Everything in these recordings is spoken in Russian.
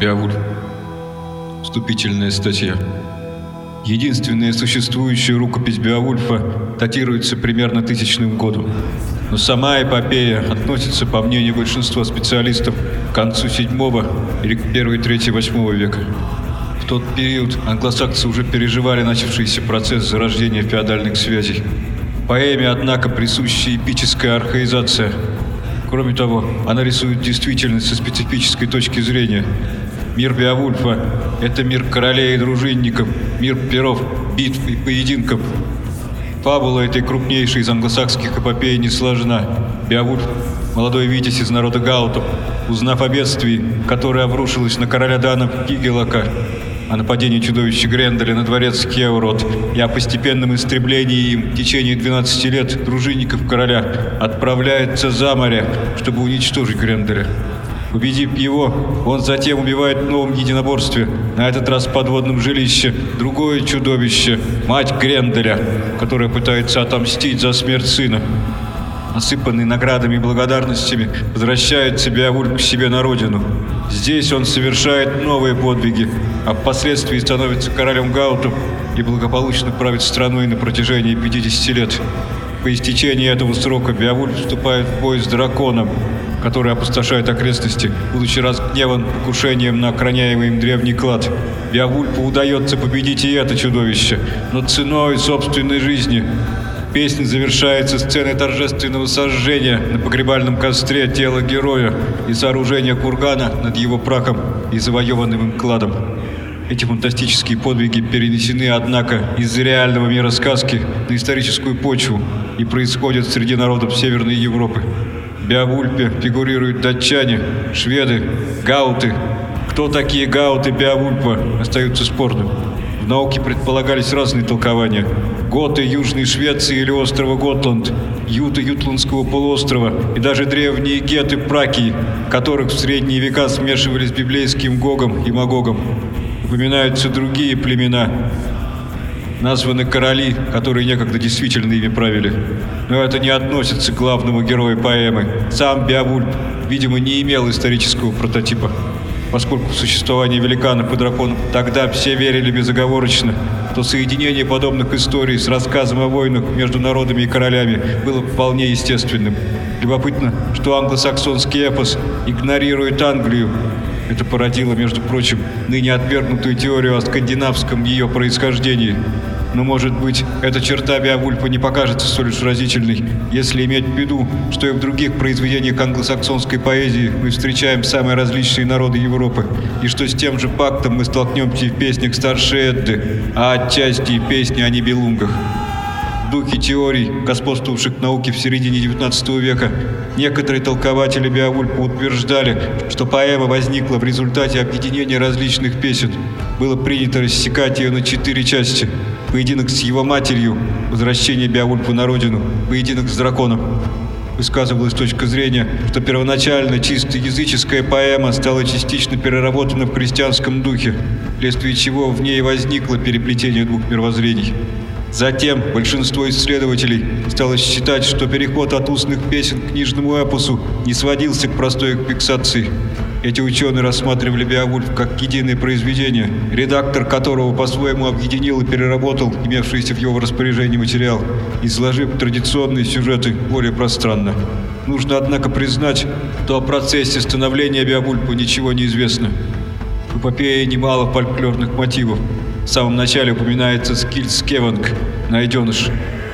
Беовульф. Вступительная статья. Единственная существующая рукопись Беовульфа датируется примерно тысячным годом. Но сама эпопея относится, по мнению большинства специалистов, к концу 7 или к первой трети 8 века. В тот период англосаксы уже переживали начавшийся процесс зарождения феодальных связей. Поэме, однако, присуща эпическая архаизация. Кроме того, она рисует действительность со специфической точки зрения. Мир Беовульфа – это мир королей и дружинников, мир перов, битв и поединков. Фабула этой крупнейшей из англосакских эпопей не сложна. Беовульф – молодой витязь из народа гаутов, узнав о бедствии, которое обрушилось на короля данов Кигелака, о нападении чудовища Гренделя на дворец Кеурот и о постепенном истреблении им в течение 12 лет дружинников короля отправляется за море, чтобы уничтожить Гренделя. Убедив его, он затем убивает в новом единоборстве, на этот раз в подводном жилище, другое чудовище, мать Гренделя, которая пытается отомстить за смерть сына. Осыпанный наградами и благодарностями, возвращает Беовульф к себе на родину. Здесь он совершает новые подвиги, а впоследствии становится королем гаутов и благополучно правит страной на протяжении 50 лет. По истечении этого срока Беовульф вступает в бой с драконом, который опустошает окрестности, будучи разгневан покушением на охраняемый им древний клад. Беовульфу удается победить и это чудовище, но ценой собственной жизни. Песня завершается сценой торжественного сожжения на погребальном костре тела героя и сооружения кургана над его прахом и завоеванным им кладом. Эти фантастические подвиги перенесены, однако, из реального мира сказки на историческую почву и происходят среди народов Северной Европы. Беовульпе фигурируют датчане, шведы, гауты. Кто такие гауты Беовульпа, остаются спорным. В науке предполагались разные толкования. Готы Южной Швеции или острова Готланд, юты Ютландского полуострова и даже древние геты Пракии, которых в средние века смешивались с библейским Гогом и Магогом. Упоминаются другие племена, названы короли, которые некогда действительно ими правили. Но это не относится к главному герою поэмы. Сам Беовульф, видимо, не имел исторического прототипа. Поскольку в существование великанов и драконов тогда все верили безоговорочно, то соединение подобных историй с рассказом о войнах между народами и королями было вполне естественным. Любопытно, что англосаксонский эпос игнорирует Англию. Это породило, между прочим, ныне отвергнутую теорию о скандинавском ее происхождении. Но, может быть, эта черта Беовульфа не покажется столь уж разительной, если иметь в виду, что и в других произведениях англосаксонской поэзии мы встречаем самые различные народы Европы, и что с тем же фактом мы столкнемся и в песнях старшей Эдды, а отчасти и песни о Нибелунгах. Духе теорий, господствовавших в науке в середине XIX века, некоторые толкователи Беовульфа утверждали, что поэма возникла в результате объединения различных песен. Было принято рассекать ее на четыре части – поединок с его матерью, возвращение Беовульфа на родину, поединок с драконом. Высказывалась точка зрения, что первоначально чисто языческая поэма стала частично переработана в христианском духе, вследствие чего в ней возникло переплетение двух мировоззрений. Затем большинство исследователей стало считать, что переход от устных песен к книжному эпосу не сводился к простой фиксации. Эти ученые рассматривали Беовульф как единое произведение, редактор которого по-своему объединил и переработал имевшийся в его распоряжении материал, изложив традиционные сюжеты более пространно. Нужно, однако, признать, что о процессе становления Беовульфа ничего не известно. В эпопее немало фольклорных мотивов. В самом начале упоминается Скильд Скеванг, найденыш,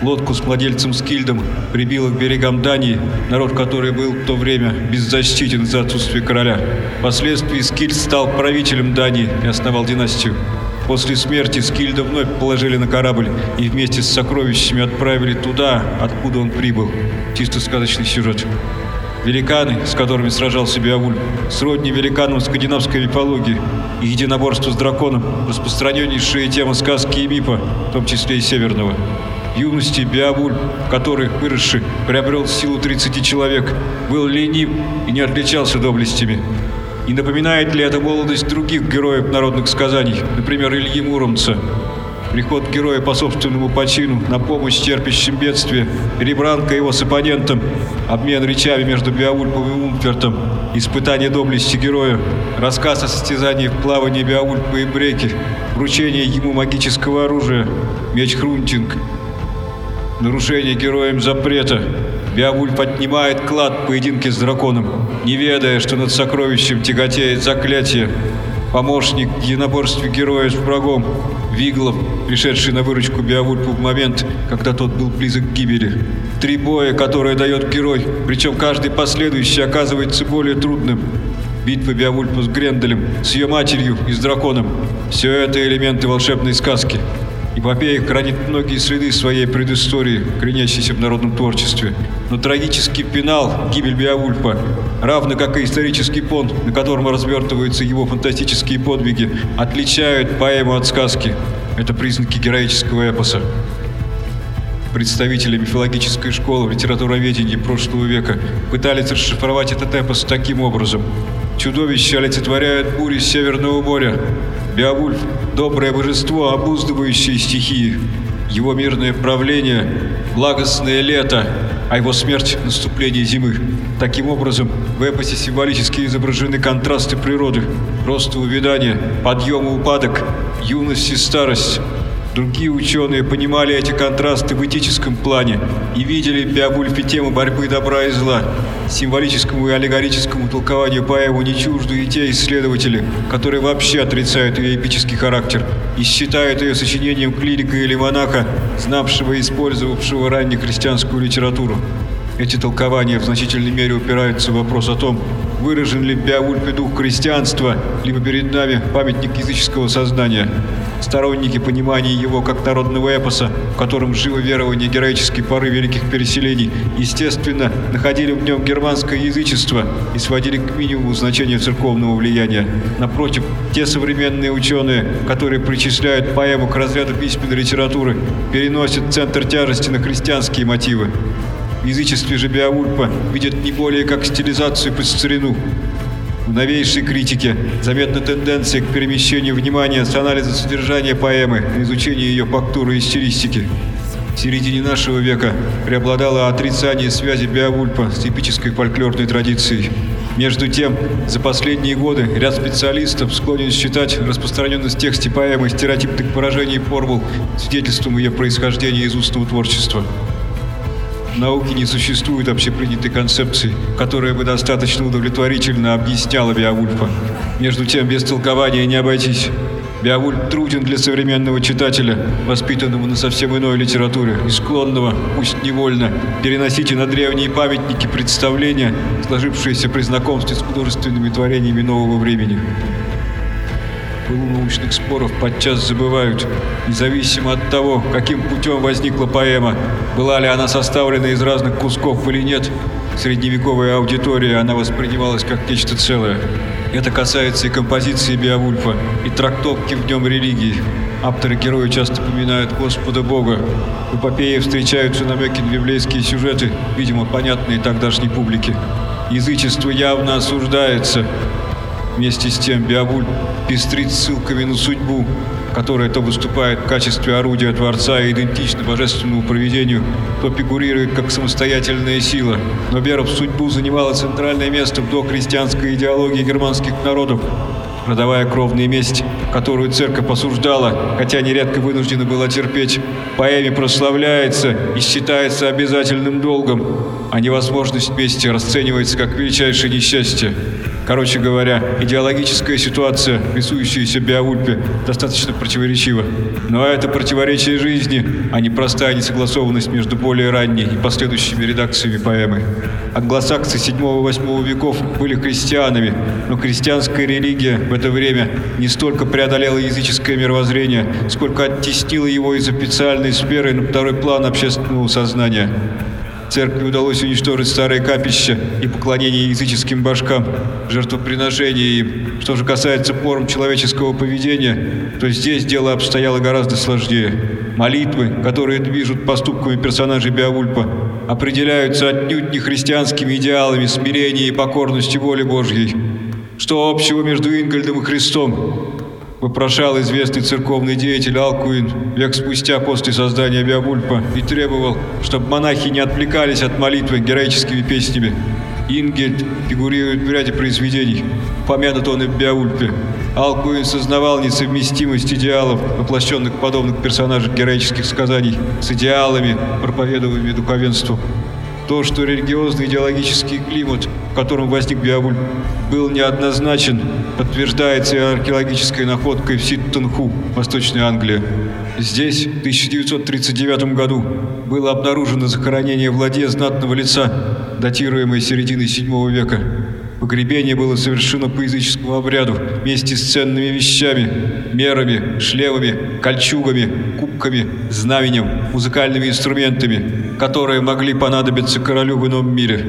Лодку с владельцем Скильдом прибило к берегам Дании, народ который был в то время беззащитен из-за отсутствия короля. Впоследствии Скильд стал правителем Дании и основал династию. После смерти Скильда вновь положили на корабль и вместе с сокровищами отправили туда, откуда он прибыл. Чисто сказочный сюжет. Великаны, с которыми сражался Беовульф, сродни великанам скандинавской мифологии и единоборство с драконом, распространеннейшая тема сказки и мифа, в том числе и северного юности Беовульф, который, выросший, приобрел силу 30 человек, был ленив и не отличался доблестями. И напоминает ли это молодость других героев народных сказаний, например, Ильи Муромца? Приход героя по собственному почину на помощь терпящим бедствие, перебранка его с оппонентом, обмен речами между Беовульпом и Умфертом, испытание доблести героя, рассказ о состязании в плавании Беовульпа и Бреки, вручение ему магического оружия, меч Хрунтинг, нарушение героем запрета, Беовульф отнимает клад в поединке с драконом, не ведая, что над сокровищем тяготеет заклятие. Помощник в единоборстве героя с врагом, Виглов, пришедший на выручку Беовульфу в момент, когда тот был близок к гибели. Три боя, которые дает герой, причем каждый последующий оказывается более трудным. Битва Беовульфа с Гренделем, с ее матерью и с драконом. Все это элементы волшебной сказки. Эпопея хранит многие следы своей предыстории, кренящейся в народном творчестве. Но трагический финал, гибель Беовульфа, равно как и исторический понт, на котором развертываются его фантастические подвиги, отличают поэму от сказки. Это признаки героического эпоса. Представители мифологической школы в литературоведении прошлого века пытались расшифровать этот эпос таким образом. Чудовища олицетворяют бури Северного моря. Беовульф – доброе божество, обуздывающее стихии. Его мирное правление – благостное лето, а его смерть – наступление зимы. Таким образом, в эпосе символически изображены контрасты природы, рост и увядание, подъем и упадок, юность и старость – Другие ученые понимали эти контрасты в этическом плане и видели в Беовульфе тему борьбы добра и зла. Символическому и аллегорическому толкованию поэму не чужды те исследователи, которые вообще отрицают ее эпический характер и считают ее сочинением клирика или монаха, знавшего и использовавшего раннехристианскую литературу. Эти толкования в значительной мере упираются в вопрос о том, выражен ли в Беовульфе дух христианства, либо перед нами памятник языческого сознания. Сторонники понимания его как народного эпоса, в котором живо верование героической поры великих переселений, естественно, находили в нем германское язычество и сводили к минимуму значение церковного влияния. Напротив, те современные ученые, которые причисляют поэму к разряду письменной литературы, переносят центр тяжести на христианские мотивы. В же Беовульфа видят не более как стилизацию под старину. В новейшей критике заметна тенденция к перемещению внимания с анализа содержания поэмы на изучение ее фактуры и стилистики. В середине нашего века преобладало отрицание связи Беовульфа с эпической фольклорной традицией. Между тем, за последние годы ряд специалистов склонен считать распространенность в тексте поэмы стереотипных выражений и формул свидетельством ее происхождения из устного творчества. В науке не существует общепринятой концепции, которая бы достаточно удовлетворительно объясняла Беовульфа. Между тем, без толкования не обойтись. Беовульф труден для современного читателя, воспитанного на совсем иной литературе и склонного, пусть невольно, переносить на древние памятники представления, сложившиеся при знакомстве с художественными творениями нового времени пылу научных споров подчас забывают, независимо от того, каким путем возникла поэма, была ли она составлена из разных кусков или нет, средневековая аудитория она воспринималась как нечто целое. Это касается и композиции Беовульфа, и трактовки в нем религии. Авторы героя часто поминают Господа Бога. В эпопее встречаются намеки на библейские сюжеты, видимо, понятные тогдашней публике. Язычество явно осуждается, Вместе с тем Беовульф пестрит ссылками на судьбу, которая то выступает в качестве орудия Творца и идентична божественному проведению, то фигурирует как самостоятельная сила. Но вера в судьбу занимала центральное место в дохристианской идеологии германских народов, продавая кровную месть, которую церковь осуждала, хотя нередко вынуждена была терпеть, поэме прославляется и считается обязательным долгом, а невозможность мести расценивается как величайшее несчастье. Короче говоря, идеологическая ситуация, рисующаяся Беовульпе, достаточно противоречива. Но это противоречие жизни, а не простая несогласованность между более ранней и последующими редакциями поэмы. Англосаксы 7-8 веков были христианами, но христианская религия в это время не столько преодолела языческое мировоззрение, сколько оттеснила его из официальной сферы на второй план общественного сознания. Церкви удалось уничтожить старые капища и поклонение языческим башкам, жертвоприношения им. Что же касается форм человеческого поведения, то здесь дело обстояло гораздо сложнее. Молитвы, которые движут поступками персонажей Беовульпа, определяются отнюдь не христианскими идеалами смирения и покорности воли Божьей. Что общего между Ингольдом и Христом? Вопрошал известный церковный деятель Алкуин век спустя после создания Беовульфа и требовал, чтобы монахи не отвлекались от молитвы героическими песнями. Ингельд фигурирует в ряде произведений, помянут он и в Беовульфе. Алкуин сознавал несовместимость идеалов, воплощенных подобных персонажей героических сказаний, с идеалами, проповедуемыми духовенству. То, что религиозный идеологический климат, в котором возник Беовульф, был неоднозначен, подтверждается и археологической находкой в Ситтенху, Восточной Англии. Здесь, в 1939 году, было обнаружено захоронение в ладье знатного лица, датируемое серединой VII века. Погребение было совершено по языческому обряду вместе с ценными вещами, мерами, шлемами, кольчугами, кубками, знаменем, музыкальными инструментами, которые могли понадобиться королю в ином мире.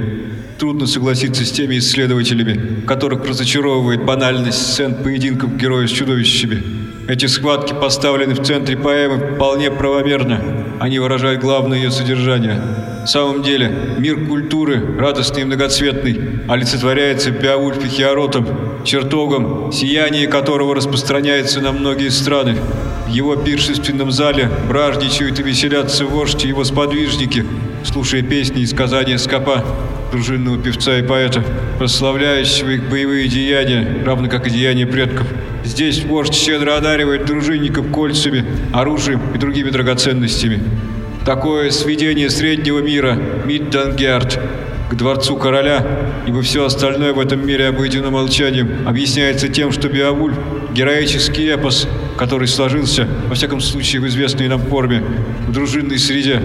Трудно согласиться с теми исследователями, которых разочаровывает банальность сцен поединков героя с чудовищами. Эти схватки поставлены в центре поэмы вполне правомерно. Они выражают главное ее содержание. В самом деле, мир культуры, радостный и многоцветный, олицетворяется Беовульфе Хиаротом, чертогом, сияние которого распространяется на многие страны. В его пиршественном зале бражничают и веселятся вождь и его сподвижники, слушая песни и сказания Скопа, дружинного певца и поэта, прославляющего их боевые деяния, равно как и деяния предков. Здесь вождь щедро одаривает дружинников кольцами, оружием и другими драгоценностями. Такое сведение среднего мира, Миддангерт, к дворцу короля, ибо все остальное в этом мире обойдено молчанием, объясняется тем, что Беовульф – героический эпос, который сложился, во всяком случае в известной нам форме, в дружинной среде.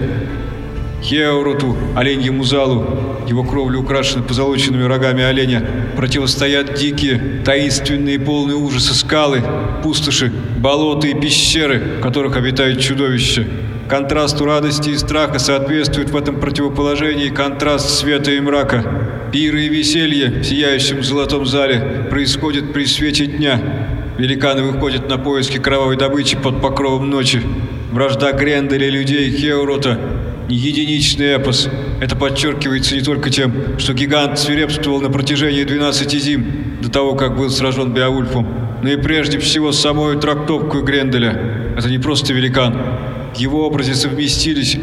Хеороту, оленьему залу, его кровля украшена позолоченными рогами оленя, противостоят дикие, таинственные, полные ужаса скалы, пустоши, болота и пещеры, в которых обитают чудовища. Контрасту радости и страха соответствует в этом противоположении контраст света и мрака. Пиры и веселье в сияющем золотом зале происходят при свете дня. Великаны выходят на поиски кровавой добычи под покровом ночи. Вражда Гренделя людей Хеурота единичный эпос. Это подчеркивается не только тем, что гигант свирепствовал на протяжении 12 зим до того, как был сражен Беовульфом, но и прежде всего самой трактовку Гренделя. Это не просто великан. В его образе совместились,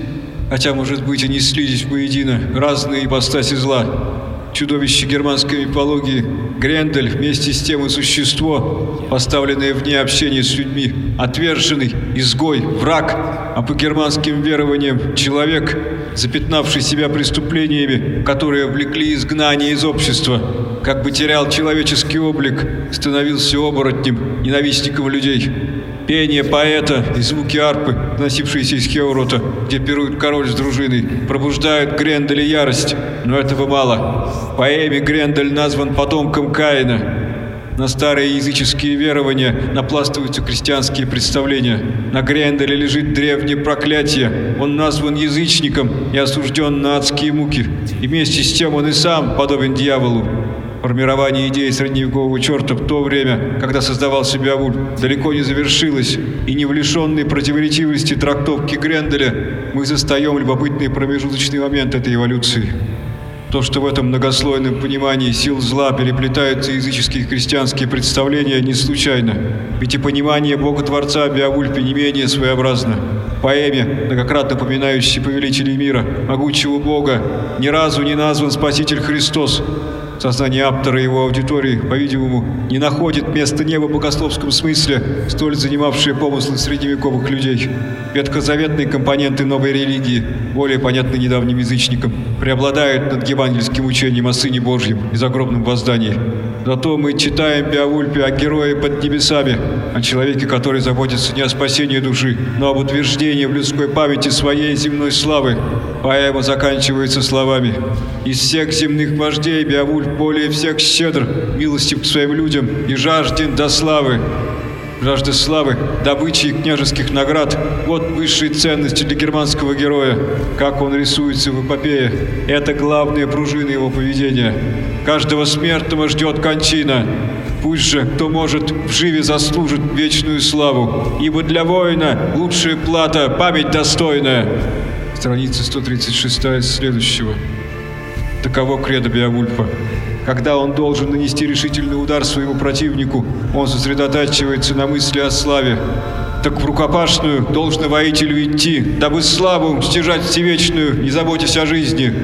хотя, может быть, и не слились воедино, разные ипостаси зла. Чудовище германской мифологии, Грендель вместе с тем и существо, поставленное вне общения с людьми, отверженный, изгой, враг, а по германским верованиям человек, запятнавший себя преступлениями, которые влекли изгнание из общества, как бы терял человеческий облик, становился оборотнем, ненавистником людей. Пение поэта и звуки арпы, носившиеся из Хеурота, где пирует король с дружиной, пробуждают Гренделя ярость, но этого мало. В поэме Грендель назван потомком Каина. На старые языческие верования напластываются крестьянские представления. На Гренделе лежит древнее проклятие. Он назван язычником и осужден на адские муки. И вместе с тем он и сам подобен дьяволу. Формирование идеи средневекового черта в то время, когда создавал себя Вульф, далеко не завершилось, и не в лишенной противоречивости трактовки Гренделя мы застаем любопытный промежуточный момент этой эволюции. То, что в этом многослойном понимании сил зла переплетаются языческие и христианские представления, не случайно. Ведь и понимание Бога-Творца Беовульфе не менее своеобразно. В поэме, многократно упоминающей повелителей мира, могучего Бога, ни разу не назван Спаситель Христос, Сознание автора и его аудитории, по-видимому, не находит места неба в богословском смысле, столь занимавшие помыслы средневековых людей. Ветхозаветные компоненты новой религии, более понятны недавним язычникам, преобладают над евангельским учением о Сыне Божьем и загробном воздании. Зато мы читаем Беовульфе о герое под небесами, о человеке, который заботится не о спасении души, но об утверждении в людской памяти своей земной славы. Поэма заканчивается словами «Из всех земных вождей Беовульф более всех щедр, милостив к своим людям и жажден до славы». Жажда славы, добычи и княжеских наград – вот высшие ценности для германского героя. Как он рисуется в эпопее – это главные пружины его поведения. Каждого смертного ждет кончина. Пусть же, кто может, в живе заслужит вечную славу, ибо для воина лучшая плата – память достойная. Страница 136 следующего. Таково кредо Беовульфа. Когда он должен нанести решительный удар своему противнику, он сосредотачивается на мысли о славе. Так в рукопашную должно воителю идти, дабы славу стяжать всевечную, не заботясь о жизни.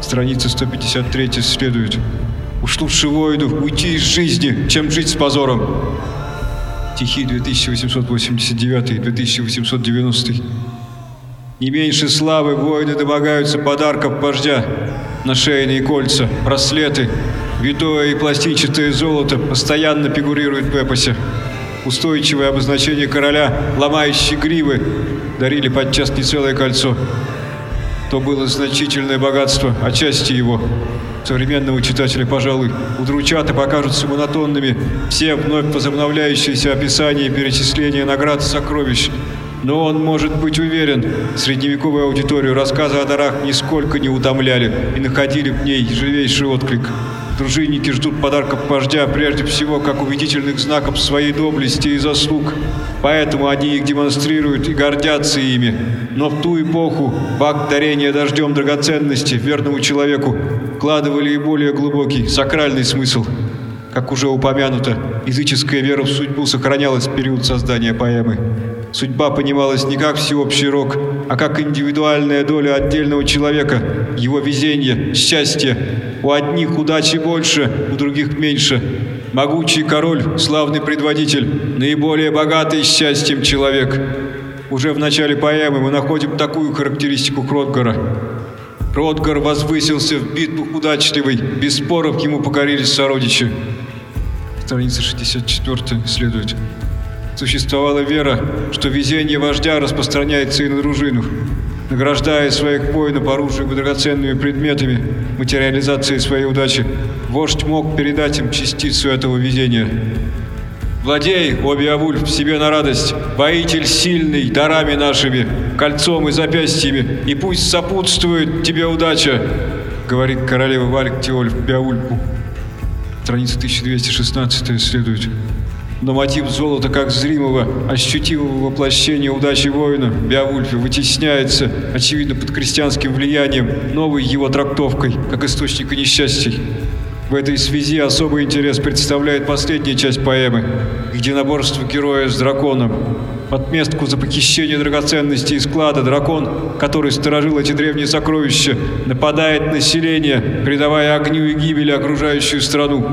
Страница 153 следует. Уж лучше воину уйти из жизни, чем жить с позором. Стихи 2889-2890. Не меньше славы воины домогаются подарков вождя. На шейные кольца, браслеты, витое и пластинчатое золото постоянно фигурирует в эпосе. Устойчивое обозначение короля, ломающие гривы, дарили подчас не целое кольцо. То было значительное богатство, отчасти его, современного читателя, пожалуй, удручат и покажутся монотонными все вновь возобновляющиеся описания и перечисления наград и сокровищ. Но он может быть уверен, средневековую аудиторию рассказы о дарах нисколько не утомляли и находили в ней живейший отклик. Дружинники ждут подарков вождя прежде всего как убедительных знаков своей доблести и заслуг. Поэтому они их демонстрируют и гордятся ими. Но в ту эпоху в дарения дождем драгоценности верному человеку вкладывали и более глубокий, сакральный смысл. Как уже упомянуто, языческая вера в судьбу сохранялась в период создания поэмы. Судьба понималась не как всеобщий рок, а как индивидуальная доля отдельного человека, его везение, счастье. У одних удачи больше, у других меньше. Могучий король, славный предводитель, наиболее богатый счастьем человек. Уже в начале поэмы мы находим такую характеристику Кротгара. Кротгар возвысился в битвах удачливый, без споров ему покорились сородичи. Страница 64 следует. Существовала вера, что везение вождя распространяется и на дружину. Награждая своих воинов оружием и драгоценными предметами, материализацией своей удачи, вождь мог передать им частицу этого везения. Владей, о Биавульф, себе на радость, воитель сильный, дарами нашими, кольцом и запястьями, и пусть сопутствует тебе удача, говорит королева Вальк Теольф Биавульфу. Страница 1216 следует. Но мотив золота как зримого, ощутимого воплощения удачи воина Беовульфе вытесняется, очевидно, под крестьянским влиянием, новой его трактовкой, как источника несчастий. В этой связи особый интерес представляет последняя часть поэмы «Единоборство героя с драконом». Отместку за похищение драгоценностей из склада дракон, который сторожил эти древние сокровища, нападает на селение, придавая огню и гибели окружающую страну.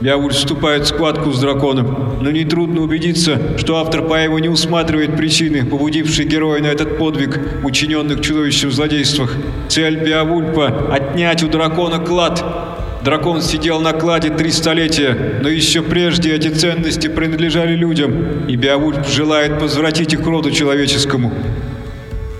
Бяуль вступает в схватку с драконом, но нетрудно убедиться, что автор поэмы не усматривает причины, побудившие героя на этот подвиг, учиненных чудовищем злодействах. Цель Беовульфа – отнять у дракона клад. Дракон сидел на кладе три столетия, но еще прежде эти ценности принадлежали людям, и Беовульф желает возвратить их роду человеческому.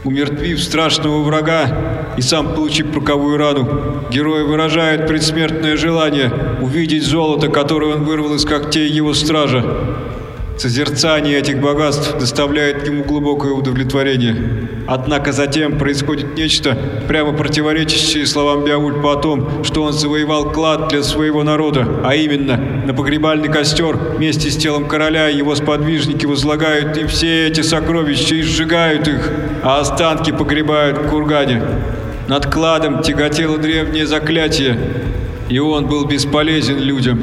Умертвив страшного врага и сам получив руковую рану, герой выражает предсмертное желание увидеть золото, которое он вырвал из когтей его стража. Созерцание этих богатств доставляет ему глубокое удовлетворение. Однако затем происходит нечто, прямо противоречащее словам Беовульфа о том, что он завоевал клад для своего народа, а именно, на погребальный костер вместе с телом короля его сподвижники возлагают им все эти сокровища и сжигают их, а останки погребают в кургане. Над кладом тяготело древнее заклятие, и он был бесполезен людям.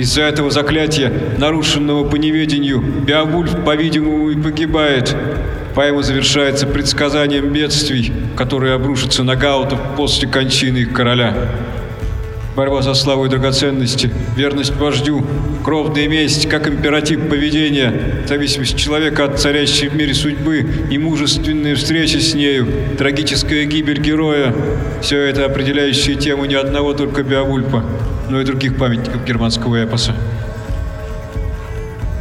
Из-за этого заклятия, нарушенного по неведению, Беовульф, по-видимому, и погибает. Поэма завершается предсказанием бедствий, которые обрушатся на гаутов после кончины их короля. Борьба за славу и драгоценности, верность вождю, кровная месть, как императив поведения, зависимость человека от царящей в мире судьбы и мужественная встреча с нею, трагическая гибель героя – все это определяющие тему не одного только Беовульфа, но и других памятников германского эпоса.